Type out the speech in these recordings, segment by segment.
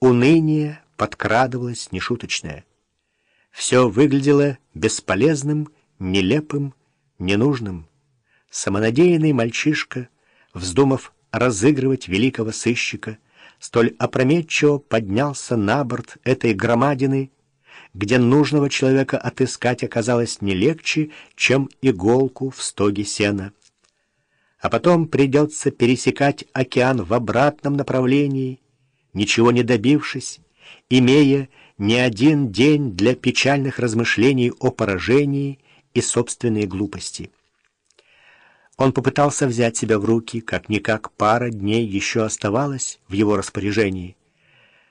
Уныние подкрадывалось нешуточное. Все выглядело бесполезным, нелепым, ненужным. Самонадеянный мальчишка, вздумав разыгрывать великого сыщика, столь опрометчиво поднялся на борт этой громадины, где нужного человека отыскать оказалось не легче, чем иголку в стоге сена. А потом придется пересекать океан в обратном направлении, ничего не добившись, имея не один день для печальных размышлений о поражении и собственной глупости. Он попытался взять себя в руки, как-никак пара дней еще оставалась в его распоряжении.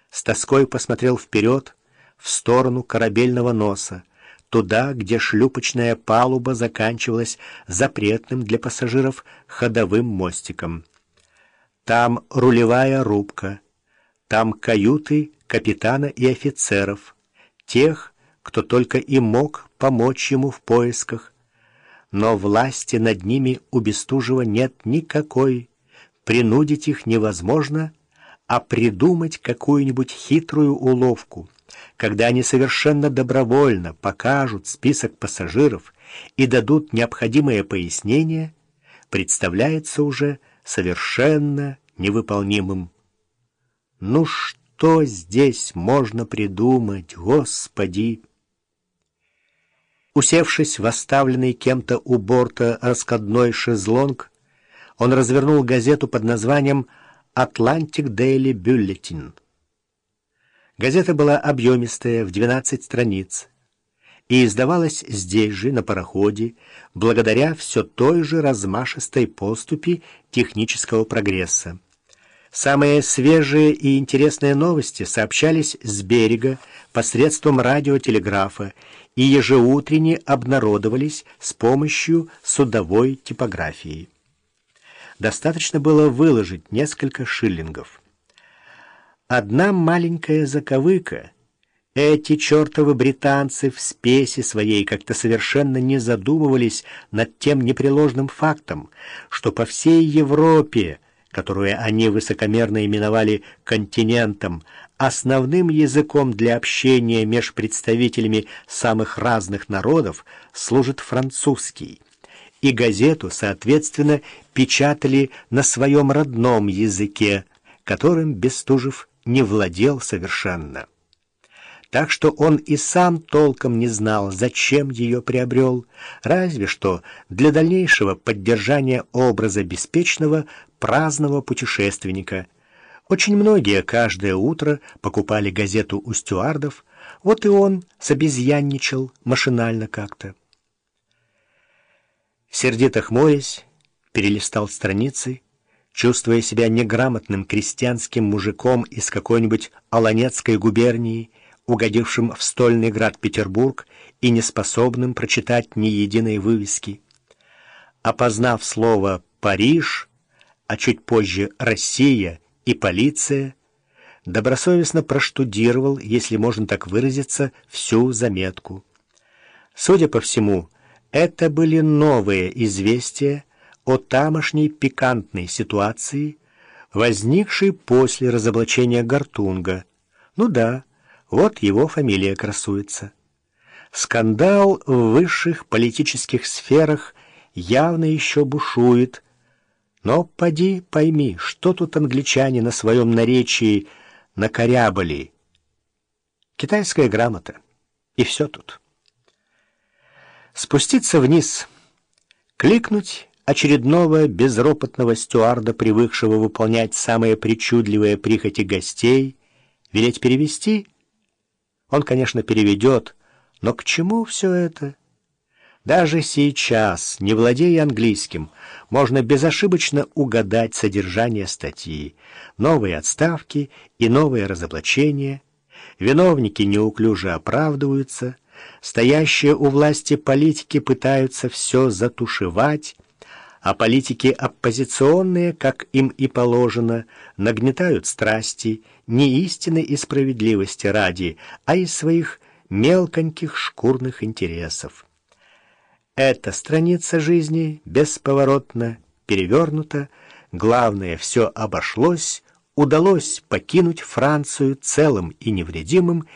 С тоской посмотрел вперед, в сторону корабельного носа, туда, где шлюпочная палуба заканчивалась запретным для пассажиров ходовым мостиком. Там рулевая рубка, там каюты капитана и офицеров, тех, кто только и мог помочь ему в поисках, но власти над ними у Бестужева нет никакой, принудить их невозможно, а придумать какую-нибудь хитрую уловку, когда они совершенно добровольно покажут список пассажиров и дадут необходимое пояснение, представляется уже совершенно невыполнимым. Ну что здесь можно придумать, Господи? Усевшись в оставленный кем-то у борта раскладной шезлонг, он развернул газету под названием «Атлантик Дейли Бюллетин». Газета была объемистая, в 12 страниц, и издавалась здесь же, на пароходе, благодаря все той же размашистой поступи технического прогресса. Самые свежие и интересные новости сообщались с берега посредством радиотелеграфа и ежеутренне обнародовались с помощью судовой типографии. Достаточно было выложить несколько шиллингов. Одна маленькая заковыка. Эти чертовы британцы в спеси своей как-то совершенно не задумывались над тем непреложным фактом, что по всей Европе которую они высокомерно именовали «континентом», основным языком для общения между представителями самых разных народов служит французский, и газету, соответственно, печатали на своем родном языке, которым Бестужев не владел совершенно так что он и сам толком не знал, зачем ее приобрел, разве что для дальнейшего поддержания образа беспечного праздного путешественника. Очень многие каждое утро покупали газету у стюардов, вот и он собезьянничал машинально как-то. Сердито хмурясь, перелистал страницы, чувствуя себя неграмотным крестьянским мужиком из какой-нибудь Аланецкой губернии, угодившим в стольный град Петербург и неспособным прочитать ни единой вывески. Опознав слово «Париж», а чуть позже «Россия» и «Полиция», добросовестно проштудировал, если можно так выразиться, всю заметку. Судя по всему, это были новые известия о тамошней пикантной ситуации, возникшей после разоблачения Гартунга. Ну да, вот его фамилия красуется. Скандал в высших политических сферах явно еще бушует. Но поди пойми, что тут англичане на своем наречии накорябали. Китайская грамота. И все тут. Спуститься вниз, кликнуть очередного безропотного стюарда, привыкшего выполнять самые причудливые прихоти гостей, велеть перевести — он, конечно, переведет, но к чему все это? Даже сейчас, не владея английским, можно безошибочно угадать содержание статьи, новые отставки и новые разоблачения. Виновники неуклюже оправдываются, стоящие у власти политики пытаются все затушевать, а политики оппозиционные, как им и положено, нагнетают страсти не истины и справедливости ради, а из своих мелконьких шкурных интересов. Эта страница жизни бесповоротно перевернута, главное, все обошлось удалось покинуть Францию целым и невредимым